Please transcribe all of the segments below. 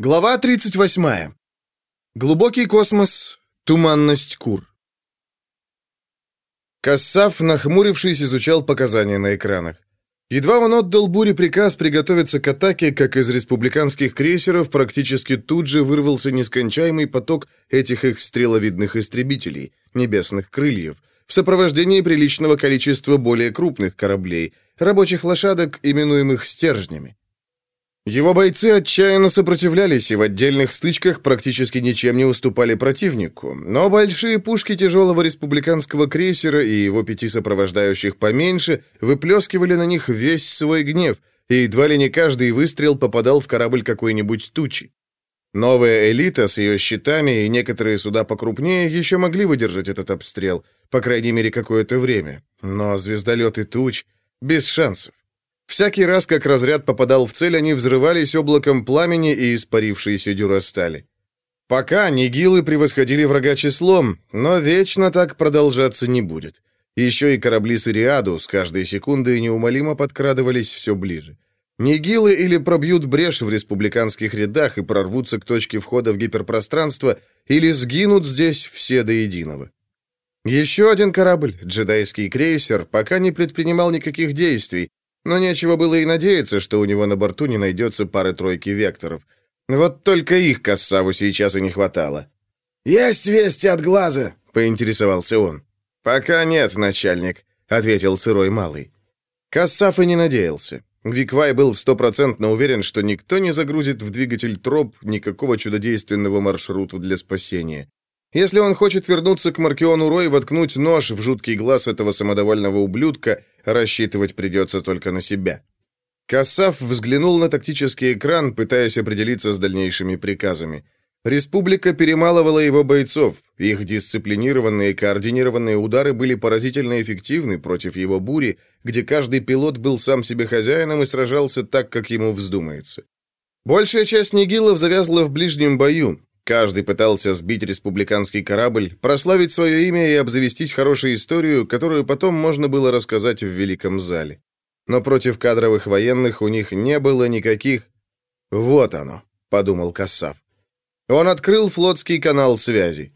Глава 38. Глубокий космос. Туманность кур. Кассав, нахмурившись, изучал показания на экранах. Едва он отдал Буре приказ приготовиться к атаке, как из республиканских крейсеров практически тут же вырвался нескончаемый поток этих их стреловидных истребителей, небесных крыльев, в сопровождении приличного количества более крупных кораблей, рабочих лошадок, именуемых стержнями. Его бойцы отчаянно сопротивлялись и в отдельных стычках практически ничем не уступали противнику, но большие пушки тяжелого республиканского крейсера и его пяти сопровождающих поменьше выплескивали на них весь свой гнев, и едва ли не каждый выстрел попадал в корабль какой-нибудь тучи. Новая элита с ее щитами и некоторые суда покрупнее еще могли выдержать этот обстрел, по крайней мере, какое-то время, но звездолеты туч без шансов. Всякий раз, как разряд попадал в цель, они взрывались облаком пламени и испарившейся дюрастали. Пока нигилы превосходили врага числом, но вечно так продолжаться не будет. Еще и корабли с с каждой секундой неумолимо подкрадывались все ближе. Нигилы или пробьют брешь в республиканских рядах и прорвутся к точке входа в гиперпространство, или сгинут здесь все до единого. Еще один корабль, джедайский крейсер, пока не предпринимал никаких действий, но нечего было и надеяться, что у него на борту не найдется пары-тройки векторов. Вот только их Кассаву сейчас и не хватало. «Есть вести от глаза?» — поинтересовался он. «Пока нет, начальник», — ответил сырой малый. Кассав и не надеялся. Виквай был стопроцентно уверен, что никто не загрузит в двигатель троп никакого чудодейственного маршрута для спасения. Если он хочет вернуться к Маркиону Рой и воткнуть нож в жуткий глаз этого самодовольного ублюдка, рассчитывать придется только на себя. Кассав взглянул на тактический экран, пытаясь определиться с дальнейшими приказами. Республика перемалывала его бойцов. Их дисциплинированные и координированные удары были поразительно эффективны против его бури, где каждый пилот был сам себе хозяином и сражался так, как ему вздумается. Большая часть нигилов завязла в ближнем бою, Каждый пытался сбить республиканский корабль, прославить свое имя и обзавестись хорошей историей, которую потом можно было рассказать в Великом зале. Но против кадровых военных у них не было никаких... «Вот оно», — подумал Кассав. Он открыл флотский канал связи.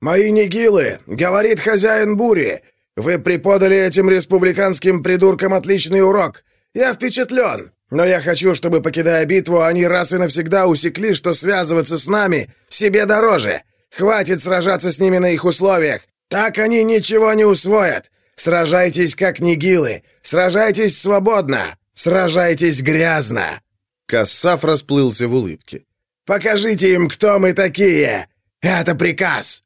«Мои нигилы, — говорит хозяин бури, — вы преподали этим республиканским придуркам отличный урок. Я впечатлен. Но я хочу, чтобы, покидая битву, они раз и навсегда усекли, что связываться с нами себе дороже. Хватит сражаться с ними на их условиях. Так они ничего не усвоят. Сражайтесь как нигилы. Сражайтесь свободно. Сражайтесь грязно. Кассав расплылся в улыбке. Покажите им, кто мы такие. Это приказ.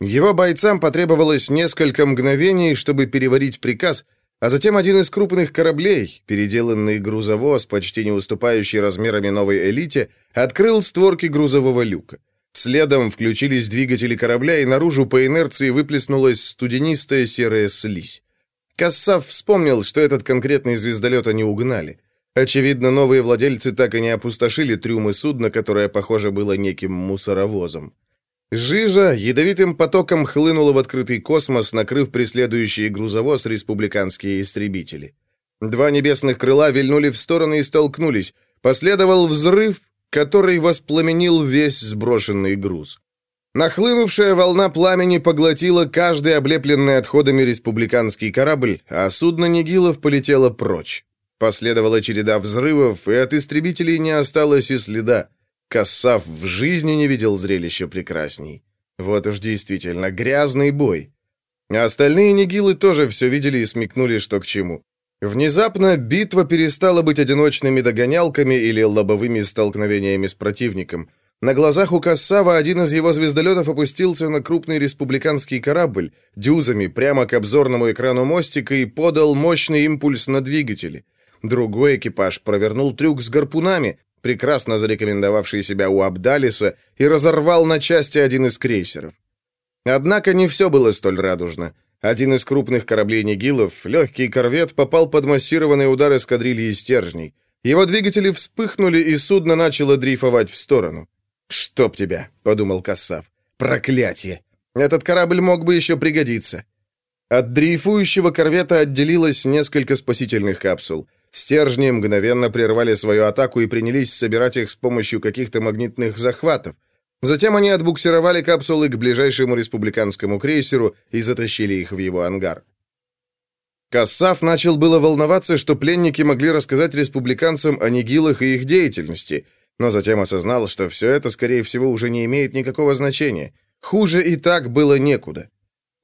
Его бойцам потребовалось несколько мгновений, чтобы переварить приказ — а затем один из крупных кораблей, переделанный грузовоз, почти не уступающий размерами новой элите, открыл створки грузового люка. Следом включились двигатели корабля, и наружу по инерции выплеснулась студенистая серая слизь. Кассав вспомнил, что этот конкретный звездолет они угнали. Очевидно, новые владельцы так и не опустошили трюмы судна, которое, похоже, было неким мусоровозом. Жижа ядовитым потоком хлынула в открытый космос, накрыв преследующий грузовоз республиканские истребители. Два небесных крыла вильнули в стороны и столкнулись. Последовал взрыв, который воспламенил весь сброшенный груз. Нахлынувшая волна пламени поглотила каждый облепленный отходами республиканский корабль, а судно Нигилов полетело прочь. Последовала череда взрывов, и от истребителей не осталось и следа. Кассав в жизни не видел зрелища прекрасней. Вот уж действительно, грязный бой. А остальные нигилы тоже все видели и смекнули, что к чему. Внезапно битва перестала быть одиночными догонялками или лобовыми столкновениями с противником. На глазах у Кассава один из его звездолетов опустился на крупный республиканский корабль, дюзами прямо к обзорному экрану мостика и подал мощный импульс на двигатели. Другой экипаж провернул трюк с гарпунами, прекрасно зарекомендовавший себя у Абдалиса, и разорвал на части один из крейсеров. Однако не все было столь радужно. Один из крупных кораблей Нигилов, легкий корвет, попал под массированный удар эскадрильи стержней. Его двигатели вспыхнули, и судно начало дрейфовать в сторону. «Чтоб тебя!» — подумал Кассав. «Проклятие! Этот корабль мог бы еще пригодиться!» От дрейфующего корвета отделилось несколько спасительных капсул — Стержни мгновенно прервали свою атаку и принялись собирать их с помощью каких-то магнитных захватов. Затем они отбуксировали капсулы к ближайшему республиканскому крейсеру и затащили их в его ангар. Кассав начал было волноваться, что пленники могли рассказать республиканцам о Нигилах и их деятельности, но затем осознал, что все это, скорее всего, уже не имеет никакого значения. Хуже и так было некуда.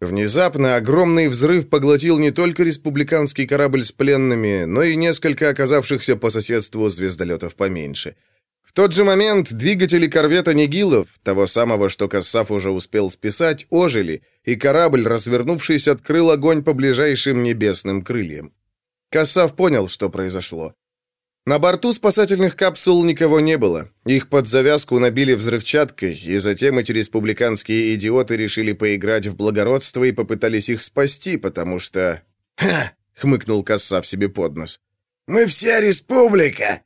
Внезапно огромный взрыв поглотил не только республиканский корабль с пленными, но и несколько оказавшихся по соседству звездолетов поменьше – тот же момент двигатели корвета Нигилов, того самого, что Кассав уже успел списать, ожили, и корабль, развернувшись, открыл огонь по ближайшим небесным крыльям. Кассав понял, что произошло. На борту спасательных капсул никого не было. Их под завязку набили взрывчаткой, и затем эти республиканские идиоты решили поиграть в благородство и попытались их спасти, потому что... «Ха!» — хмыкнул Кассав себе под нос. «Мы все республика!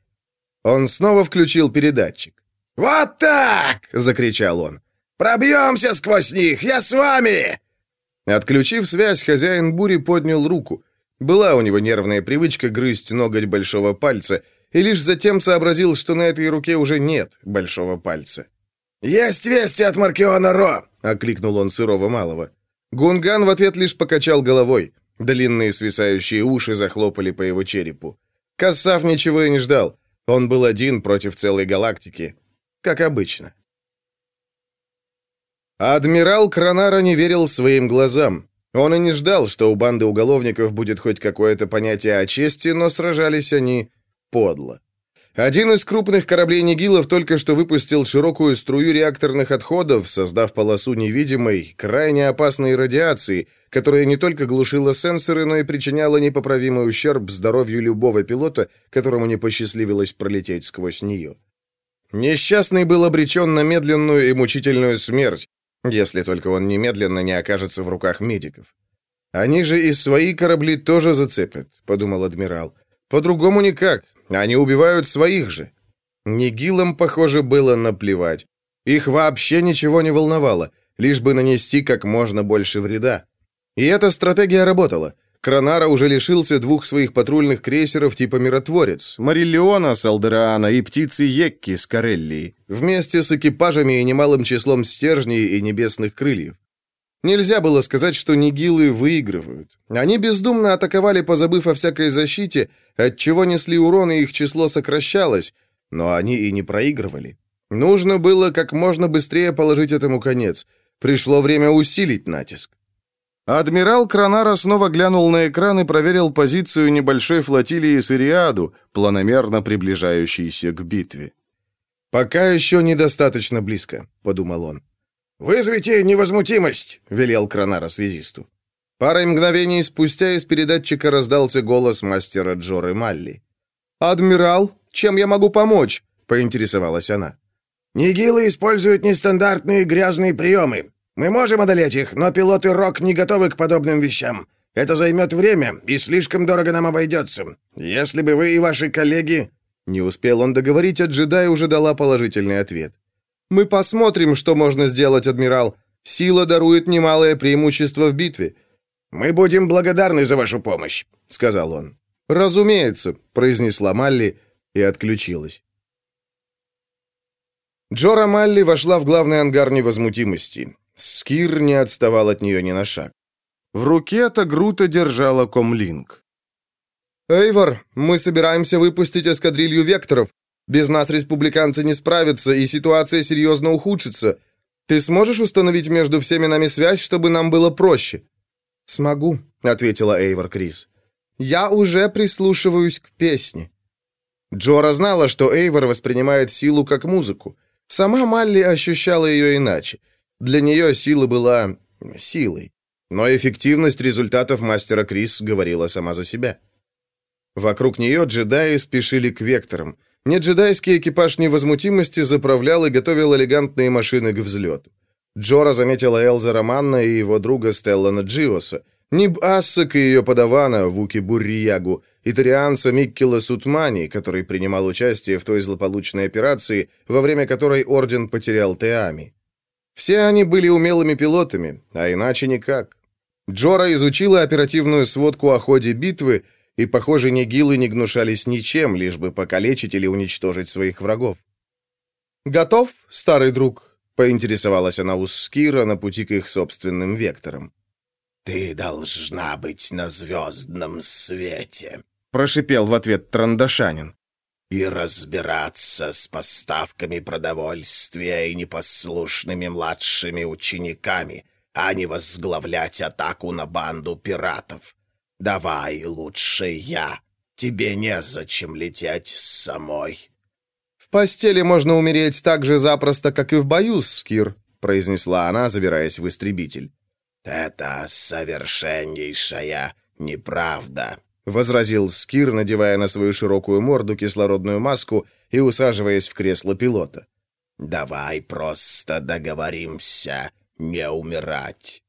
Он снова включил передатчик. «Вот так!» — закричал он. «Пробьемся сквозь них! Я с вами!» Отключив связь, хозяин бури поднял руку. Была у него нервная привычка грызть ноготь большого пальца, и лишь затем сообразил, что на этой руке уже нет большого пальца. «Есть вести от Маркиона Ро!» — окликнул он сырого малого. Гунган в ответ лишь покачал головой. Длинные свисающие уши захлопали по его черепу. Кассав ничего и не ждал. Он был один против целой галактики, как обычно. Адмирал Кранара не верил своим глазам. Он и не ждал, что у банды уголовников будет хоть какое-то понятие о чести, но сражались они подло. Один из крупных кораблей Нигилов только что выпустил широкую струю реакторных отходов, создав полосу невидимой, крайне опасной радиации, которая не только глушила сенсоры, но и причиняла непоправимый ущерб здоровью любого пилота, которому не посчастливилось пролететь сквозь нее. Несчастный был обречен на медленную и мучительную смерть, если только он немедленно не окажется в руках медиков. «Они же и свои корабли тоже зацепят», — подумал адмирал. «По-другому никак. Они убивают своих же». Нигилам, похоже, было наплевать. Их вообще ничего не волновало, лишь бы нанести как можно больше вреда. И эта стратегия работала. Кранара уже лишился двух своих патрульных крейсеров типа «Миротворец», Мариллиона с Алдераана и птицы Екки с Кареллии, вместе с экипажами и немалым числом стержней и небесных крыльев. Нельзя было сказать, что нигилы выигрывают. Они бездумно атаковали, позабыв о всякой защите, отчего несли урон и их число сокращалось, но они и не проигрывали. Нужно было как можно быстрее положить этому конец. Пришло время усилить натиск. Адмирал Кранара снова глянул на экран и проверил позицию небольшой флотилии с Ириаду, планомерно приближающейся к битве. «Пока еще недостаточно близко», — подумал он. «Вызовите невозмутимость», — велел Кранара связисту. Парой мгновений спустя из передатчика раздался голос мастера Джоры Малли. «Адмирал, чем я могу помочь?» — поинтересовалась она. «Нигилы используют нестандартные грязные приемы. Мы можем одолеть их, но пилоты РОК не готовы к подобным вещам. Это займет время и слишком дорого нам обойдется. Если бы вы и ваши коллеги...» Не успел он договорить, а джедай уже дала положительный ответ. «Мы посмотрим, что можно сделать, адмирал. Сила дарует немалое преимущество в битве». «Мы будем благодарны за вашу помощь», — сказал он. «Разумеется», — произнесла Малли и отключилась. Джора Малли вошла в главный ангар невозмутимости. Скир не отставал от нее ни на шаг. В руке Тагрута держала комлинг. «Эйвор, мы собираемся выпустить эскадрилью векторов. Без нас республиканцы не справятся, и ситуация серьезно ухудшится. Ты сможешь установить между всеми нами связь, чтобы нам было проще?» «Смогу», — ответила Эйвор Крис. «Я уже прислушиваюсь к песне». Джора знала, что Эйвор воспринимает силу как музыку. Сама Малли ощущала ее иначе. Для нее сила была силой. Но эффективность результатов мастера Крис говорила сама за себя. Вокруг нее джедаи спешили к векторам. Неджедайский экипаж невозмутимости заправлял и готовил элегантные машины к взлету. Джора заметила Элза Романна и его друга Стеллана Джиоса, Ниб Ассак и ее подавана Вуки Бурриягу, итарианца Миккела Сутмани, который принимал участие в той злополучной операции, во время которой Орден потерял Теами. Все они были умелыми пилотами, а иначе никак. Джора изучила оперативную сводку о ходе битвы и, похоже, нигилы не гнушались ничем, лишь бы покалечить или уничтожить своих врагов. «Готов, старый друг?» — поинтересовалась она у Скира на пути к их собственным векторам. «Ты должна быть на звездном свете», — прошипел в ответ Трандашанин. «И разбираться с поставками продовольствия и непослушными младшими учениками, а не возглавлять атаку на банду пиратов. Давай лучше я. Тебе незачем лететь самой». «В постели можно умереть так же запросто, как и в бою, Скир», произнесла она, забираясь в истребитель. «Это совершеннейшая неправда», — возразил Скир, надевая на свою широкую морду кислородную маску и усаживаясь в кресло пилота. «Давай просто договоримся не умирать».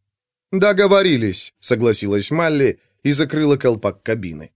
«Договорились», — согласилась Малли и закрыла колпак кабины.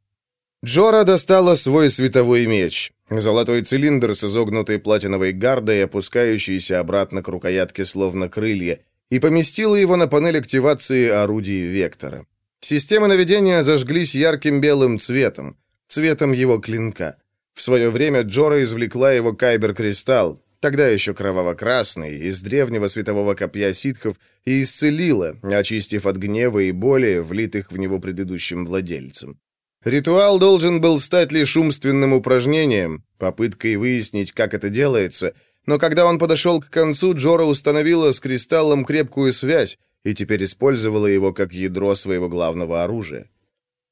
Джора достала свой световой меч, золотой цилиндр с изогнутой платиновой гардой, опускающийся обратно к рукоятке словно крылья, и поместила его на панель активации орудий Вектора. Системы наведения зажглись ярким белым цветом, цветом его клинка. В свое время Джора извлекла его кайбер-кристалл, тогда еще кроваво-красный, из древнего светового копья ситхов, и исцелила, очистив от гнева и боли, влитых в него предыдущим владельцем. Ритуал должен был стать лишь умственным упражнением, попыткой выяснить, как это делается, но когда он подошел к концу, Джора установила с кристаллом крепкую связь и теперь использовала его как ядро своего главного оружия.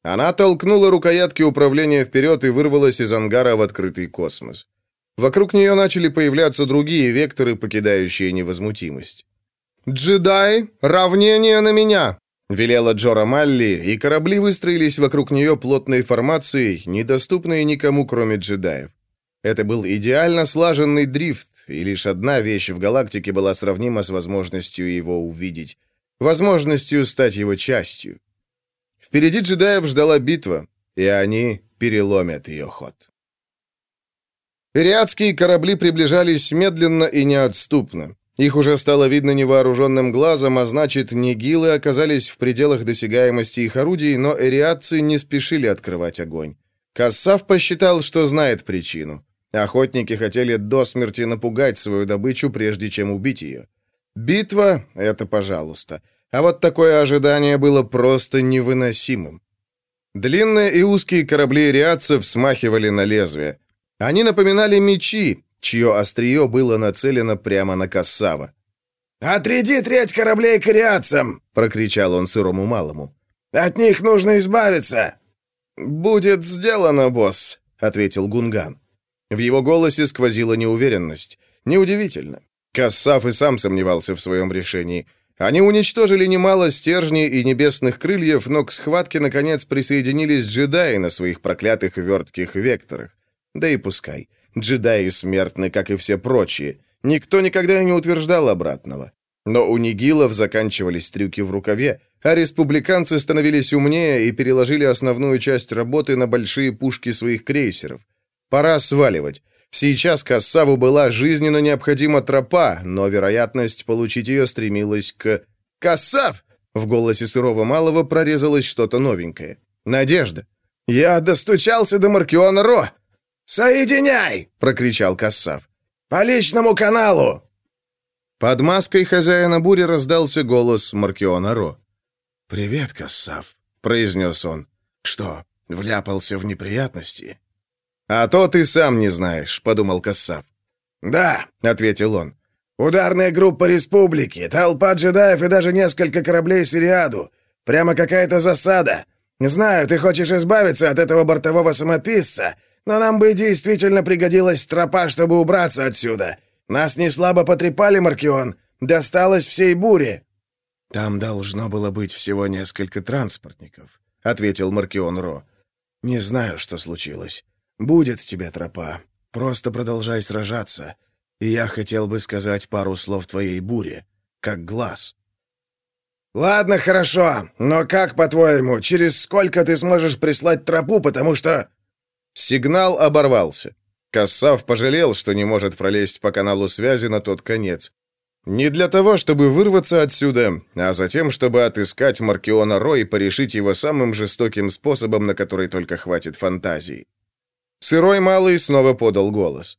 Она толкнула рукоятки управления вперед и вырвалась из ангара в открытый космос. Вокруг нее начали появляться другие векторы, покидающие невозмутимость. «Джедай, равнение на меня!» — велела Джора Малли, и корабли выстроились вокруг нее плотной формацией, недоступной никому, кроме джедаев. Это был идеально слаженный дрифт, и лишь одна вещь в галактике была сравнима с возможностью его увидеть, возможностью стать его частью. Впереди джедаев ждала битва, и они переломят ее ход. Ириадские корабли приближались медленно и неотступно. Их уже стало видно невооруженным глазом, а значит, нигилы оказались в пределах досягаемости их орудий, но эриадцы не спешили открывать огонь. Кассав посчитал, что знает причину. Охотники хотели до смерти напугать свою добычу, прежде чем убить ее. Битва — это пожалуйста. А вот такое ожидание было просто невыносимым. Длинные и узкие корабли ириадцев смахивали на лезвие. Они напоминали мечи, чье острие было нацелено прямо на Кассава. «Отряди треть кораблей к ириадцам!» — прокричал он сырому малому. «От них нужно избавиться!» «Будет сделано, босс», — ответил Гунган. В его голосе сквозила неуверенность. Неудивительно. Кассав и сам сомневался в своем решении. Они уничтожили немало стержней и небесных крыльев, но к схватке, наконец, присоединились джедаи на своих проклятых вертких векторах. Да и пускай. Джедаи смертны, как и все прочие. Никто никогда не утверждал обратного. Но у нигилов заканчивались трюки в рукаве, а республиканцы становились умнее и переложили основную часть работы на большие пушки своих крейсеров. Пора сваливать. Сейчас Кассаву была жизненно необходима тропа, но вероятность получить ее стремилась к... «Кассав!» В голосе сырого малого прорезалось что-то новенькое. «Надежда!» «Я достучался до Маркиона Ро!» «Соединяй!» — прокричал Кассав. «По личному каналу!» Под маской хозяина бури раздался голос Маркиона Ро. «Привет, Кассав», — произнес он. «Что, вляпался в неприятности?» «А то ты сам не знаешь», — подумал Кассав. «Да», — ответил он. «Ударная группа республики, толпа джедаев и даже несколько кораблей Сириаду. Прямо какая-то засада. Знаю, ты хочешь избавиться от этого бортового самописца, но нам бы действительно пригодилась тропа, чтобы убраться отсюда. Нас не слабо потрепали, Маркион. Досталось всей буре». «Там должно было быть всего несколько транспортников», — ответил Маркион Ро. «Не знаю, что случилось. Будет тебе тропа. Просто продолжай сражаться. И я хотел бы сказать пару слов твоей буре, как глаз». «Ладно, хорошо. Но как, по-твоему, через сколько ты сможешь прислать тропу, потому что...» Сигнал оборвался. Кассав пожалел, что не может пролезть по каналу связи на тот конец. Не для того, чтобы вырваться отсюда, а затем, чтобы отыскать Маркиона Ро и порешить его самым жестоким способом, на который только хватит фантазии. Сырой Малый снова подал голос.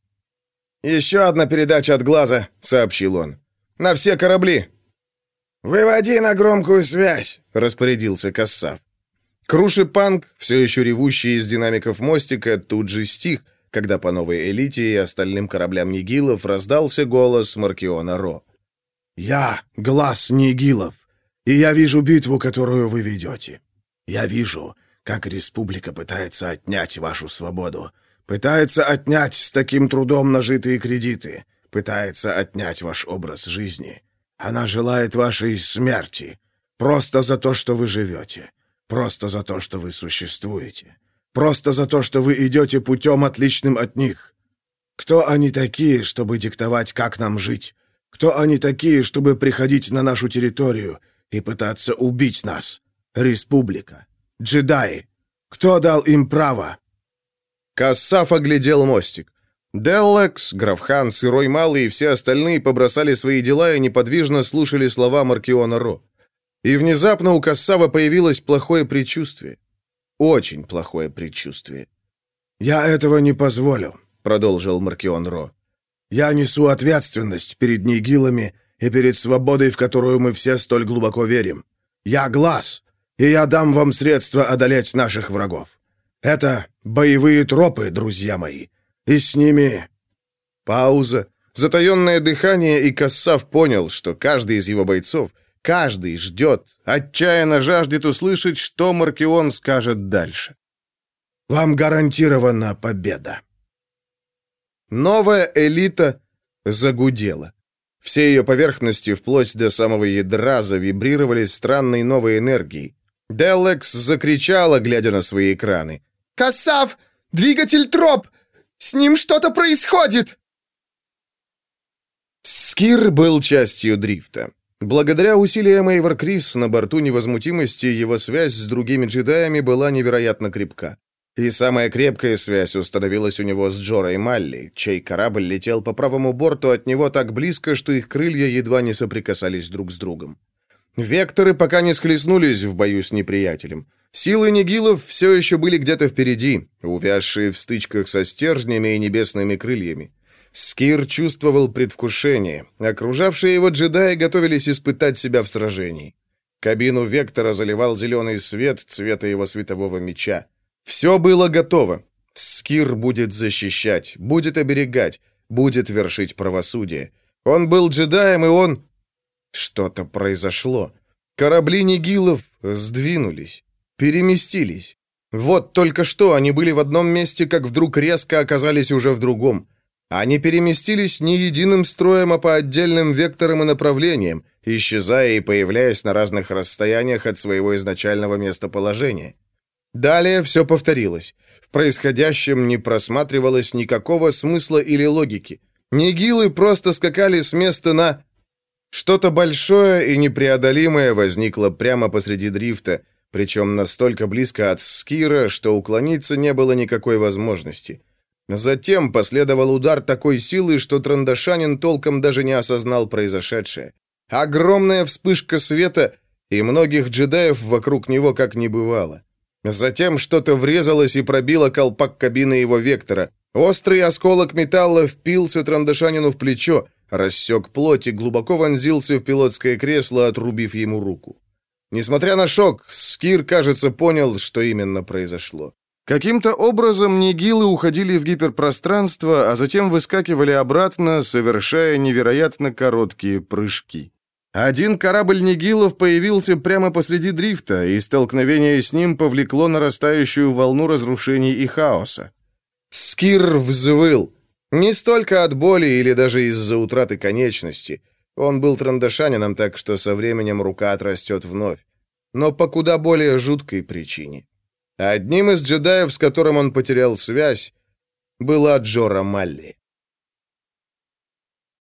«Еще одна передача от глаза», — сообщил он. «На все корабли». «Выводи на громкую связь», — распорядился Кассав. Круши Панк, все еще ревущий из динамиков мостика, тут же стих, когда по новой элите и остальным кораблям Нигилов раздался голос Маркиона Ро. «Я — глаз Нигилов, и я вижу битву, которую вы ведете. Я вижу, как республика пытается отнять вашу свободу, пытается отнять с таким трудом нажитые кредиты, пытается отнять ваш образ жизни. Она желает вашей смерти, просто за то, что вы живете, просто за то, что вы существуете, просто за то, что вы идете путем, отличным от них. Кто они такие, чтобы диктовать, как нам жить? Кто они такие, чтобы приходить на нашу территорию и пытаться убить нас? Республика. Джедаи. Кто дал им право?» Кассаф оглядел мостик. Деллекс, Графхан, Сырой Малый и все остальные побросали свои дела и неподвижно слушали слова Маркиона Ро. И внезапно у Кассава появилось плохое предчувствие. Очень плохое предчувствие. «Я этого не позволю», — продолжил Маркион Ро. Я несу ответственность перед Нигилами и перед свободой, в которую мы все столь глубоко верим. Я глаз, и я дам вам средства одолеть наших врагов. Это боевые тропы, друзья мои, и с ними...» Пауза, затаенное дыхание, и Кассав понял, что каждый из его бойцов, каждый ждет, отчаянно жаждет услышать, что Маркион скажет дальше. «Вам гарантирована победа». Новая элита загудела. Все ее поверхности, вплоть до самого ядра, завибрировали странной новой энергией. Деллекс закричала, глядя на свои экраны. «Кассав! Двигатель троп! С ним что-то происходит!» Скир был частью дрифта. Благодаря усилиям Эйвор Крис на борту невозмутимости его связь с другими джедаями была невероятно крепка. И самая крепкая связь установилась у него с Джорой Малли, чей корабль летел по правому борту от него так близко, что их крылья едва не соприкасались друг с другом. Векторы пока не схлестнулись в бою с неприятелем. Силы Нигилов все еще были где-то впереди, увязшие в стычках со стержнями и небесными крыльями. Скир чувствовал предвкушение. Окружавшие его джедаи готовились испытать себя в сражении. Кабину Вектора заливал зеленый свет цвета его светового меча. Все было готово. Скир будет защищать, будет оберегать, будет вершить правосудие. Он был джедаем, и он... Что-то произошло. Корабли Нигилов сдвинулись, переместились. Вот только что они были в одном месте, как вдруг резко оказались уже в другом. Они переместились не единым строем, а по отдельным векторам и направлениям, исчезая и появляясь на разных расстояниях от своего изначального местоположения. Далее все повторилось. В происходящем не просматривалось никакого смысла или логики. Нигилы просто скакали с места на... Что-то большое и непреодолимое возникло прямо посреди дрифта, причем настолько близко от Скира, что уклониться не было никакой возможности. Затем последовал удар такой силы, что Трандашанин толком даже не осознал произошедшее. Огромная вспышка света, и многих джедаев вокруг него как не бывало. Затем что-то врезалось и пробило колпак кабины его вектора. Острый осколок металла впился Трандашанину в плечо, рассек плоть и глубоко вонзился в пилотское кресло, отрубив ему руку. Несмотря на шок, Скир, кажется, понял, что именно произошло. Каким-то образом нигилы уходили в гиперпространство, а затем выскакивали обратно, совершая невероятно короткие прыжки. Один корабль Нигилов появился прямо посреди дрифта, и столкновение с ним повлекло нарастающую волну разрушений и хаоса. Скир взвыл. Не столько от боли или даже из-за утраты конечности. Он был трандашанином, так что со временем рука отрастет вновь. Но по куда более жуткой причине. Одним из джедаев, с которым он потерял связь, была Джора Малли.